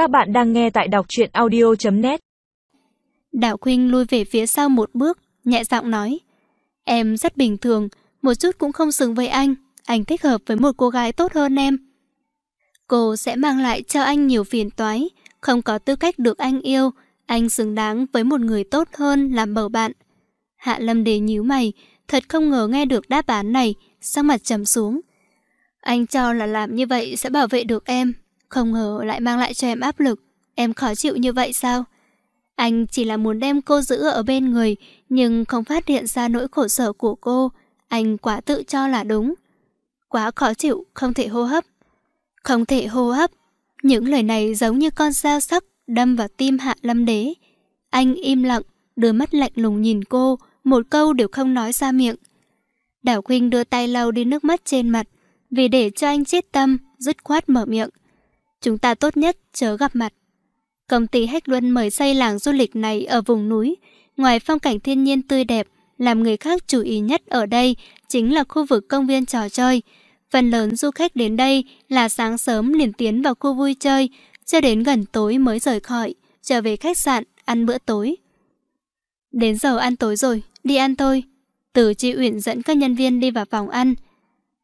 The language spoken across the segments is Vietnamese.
Các bạn đang nghe tại đọc truyện audio.net Đạo Quynh lui về phía sau một bước, nhẹ giọng nói. Em rất bình thường, một chút cũng không xứng với anh. Anh thích hợp với một cô gái tốt hơn em. Cô sẽ mang lại cho anh nhiều phiền toái, không có tư cách được anh yêu. Anh xứng đáng với một người tốt hơn làm bầu bạn. Hạ Lâm Đề nhíu mày, thật không ngờ nghe được đáp án này, sắc mặt trầm xuống. Anh cho là làm như vậy sẽ bảo vệ được em, không ngờ lại mang lại cho em áp lực. Em khó chịu như vậy sao? Anh chỉ là muốn đem cô giữ ở bên người, nhưng không phát hiện ra nỗi khổ sở của cô. Anh quá tự cho là đúng. Quá khó chịu, không thể hô hấp. Không thể hô hấp. Những lời này giống như con dao sắc đâm vào tim hạ lâm đế. Anh im lặng, đôi mắt lạnh lùng nhìn cô, một câu đều không nói ra miệng. Đảo Quynh đưa tay lau đi nước mắt trên mặt, vì để cho anh chết tâm, dứt khoát mở miệng. Chúng ta tốt nhất chớ gặp mặt. Công ty Hách Luân mời xây làng du lịch này ở vùng núi. Ngoài phong cảnh thiên nhiên tươi đẹp, làm người khác chú ý nhất ở đây chính là khu vực công viên trò chơi. Phần lớn du khách đến đây là sáng sớm liền tiến vào khu vui chơi, cho đến gần tối mới rời khỏi, trở về khách sạn, ăn bữa tối. Đến giờ ăn tối rồi, đi ăn thôi. Từ Chi Uyển dẫn các nhân viên đi vào phòng ăn.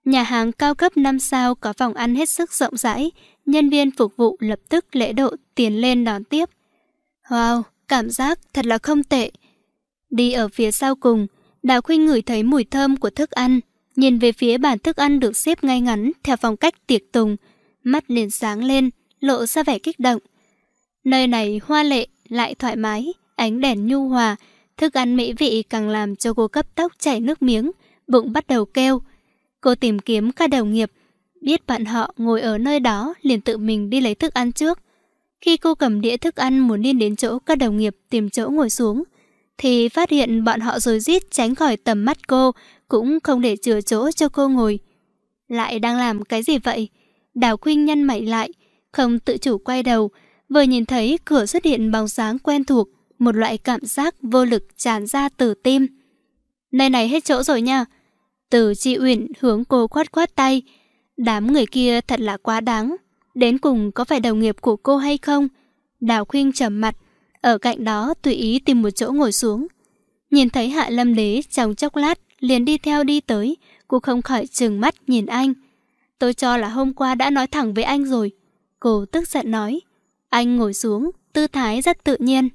Nhà hàng cao cấp 5 sao có phòng ăn hết sức rộng rãi, nhân viên phục vụ lập tức lễ độ tiến lên đón tiếp. Wow, cảm giác thật là không tệ. Đi ở phía sau cùng, Đào Khuynh ngửi thấy mùi thơm của thức ăn, nhìn về phía bàn thức ăn được xếp ngay ngắn theo phong cách tiệc tùng, mắt liền sáng lên, lộ ra vẻ kích động. Nơi này hoa lệ, lại thoải mái, ánh đèn nhu hòa, thức ăn mỹ vị càng làm cho cô cấp tốc chảy nước miếng, bụng bắt đầu kêu. Cô tìm kiếm các đồng nghiệp, biết bạn họ ngồi ở nơi đó liền tự mình đi lấy thức ăn trước. Khi cô cầm đĩa thức ăn muốn đi đến chỗ các đồng nghiệp tìm chỗ ngồi xuống, thì phát hiện bọn họ rồi rít tránh khỏi tầm mắt cô, cũng không để chừa chỗ cho cô ngồi. Lại đang làm cái gì vậy? Đào Khuynh nhăn mày lại, không tự chủ quay đầu, vừa nhìn thấy cửa xuất hiện bóng sáng quen thuộc, một loại cảm giác vô lực tràn ra từ tim. Nơi này hết chỗ rồi nha. Từ Chi Uyển hướng cô khoát khoát tay. Đám người kia thật là quá đáng. Đến cùng có phải đồng nghiệp của cô hay không? Đào Khuynh trầm mặt, ở cạnh đó tùy ý tìm một chỗ ngồi xuống. Nhìn thấy Hạ Lâm Đế trong chốc lát liền đi theo đi tới, cô không khỏi trừng mắt nhìn anh. Tôi cho là hôm qua đã nói thẳng với anh rồi. Cô tức giận nói. Anh ngồi xuống, tư thái rất tự nhiên.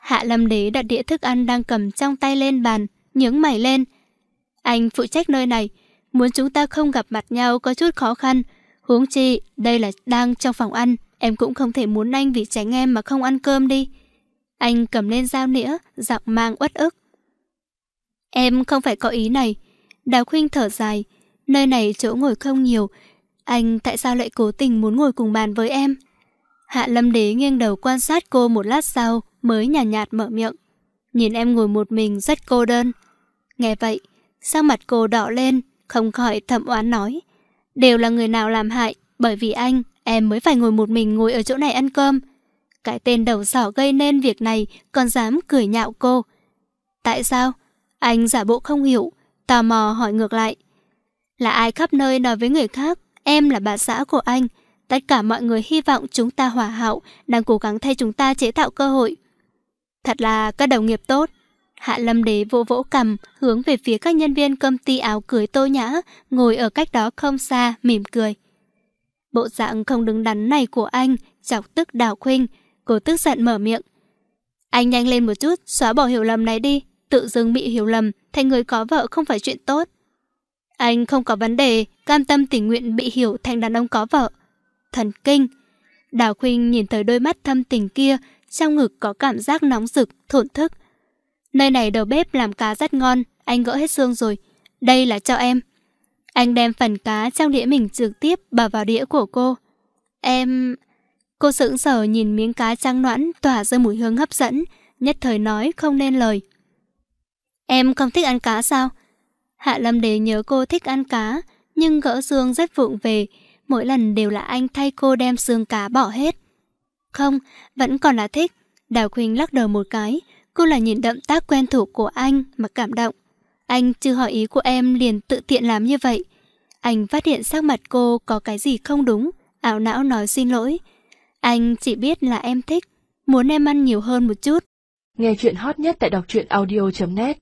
Hạ Lâm Đế đặt đĩa thức ăn đang cầm trong tay lên bàn, nhướng mày lên. Anh phụ trách nơi này, muốn chúng ta không gặp mặt nhau có chút khó khăn. Huống chi, đây là đang trong phòng ăn, em cũng không thể muốn anh vì tránh em mà không ăn cơm đi. Anh cầm lên dao nĩa, giọng mang uất ức. Em không phải có ý này. Đào Khuynh thở dài, nơi này chỗ ngồi không nhiều. Anh tại sao lại cố tình muốn ngồi cùng bàn với em? Hạ Lâm Đế nghiêng đầu quan sát cô một lát sau, mới nhàn nhạt, nhạt mở miệng. Nhìn em ngồi một mình rất cô đơn. Nghe vậy, sắc mặt cô đỏ lên, không khỏi thầm oán nói. Đều là người nào làm hại, bởi vì anh, em mới phải ngồi một mình ngồi ở chỗ này ăn cơm. Cái tên đầu sỏ gây nên việc này còn dám cười nhạo cô. Tại sao? Anh giả bộ không hiểu, tò mò hỏi ngược lại. Là ai khắp nơi nói với người khác, em là bà xã của anh. Tất cả mọi người hy vọng chúng ta hòa hảo, đang cố gắng thay chúng ta chế tạo cơ hội. Thật là các đồng nghiệp tốt. Hạ Lâm Đế vỗ vỗ cầm, hướng về phía các nhân viên công ty áo cưới tô nhã, ngồi ở cách đó không xa, mỉm cười. Bộ dạng không đứng đắn này của anh, chọc tức đào khuynh, cô tức giận mở miệng. Anh nhanh lên một chút, xóa bỏ hiểu lầm này đi, tự dưng bị hiểu lầm, thành người có vợ không phải chuyện tốt. Anh không có vấn đề, cam tâm tình nguyện bị hiểu thành đàn ông có vợ. Thần kinh. Đào Khuynh nhìn thấy đôi mắt thâm tình kia, trong ngực có cảm giác nóng rực, thổn thức. Nơi này đầu bếp làm cá rất ngon, anh gỡ hết xương rồi. Đây là cho em. Anh đem phần cá trong đĩa mình trực tiếp bỏ vào đĩa của cô. Em... Cô sững sờ nhìn miếng cá trắng noãn tỏa ra mùi hương hấp dẫn, nhất thời nói không nên lời. Em không thích ăn cá sao? Hạ Lâm Đế nhớ cô thích ăn cá, nhưng gỡ xương rất vụng về, mỗi lần đều là anh thay cô đem xương cá bỏ hết. Không, vẫn còn là thích. Đào Khuynh lắc đầu một cái, cô là nhìn động tác quen thuộc của anh mà cảm động. Anh chưa hỏi ý của em liền tự tiện làm như vậy. Anh phát hiện sắc mặt cô có cái gì không đúng, ảo não nói xin lỗi. Anh chỉ biết là em thích, muốn em ăn nhiều hơn một chút. Nghe chuyện hot nhất tại đọc truyện audio.net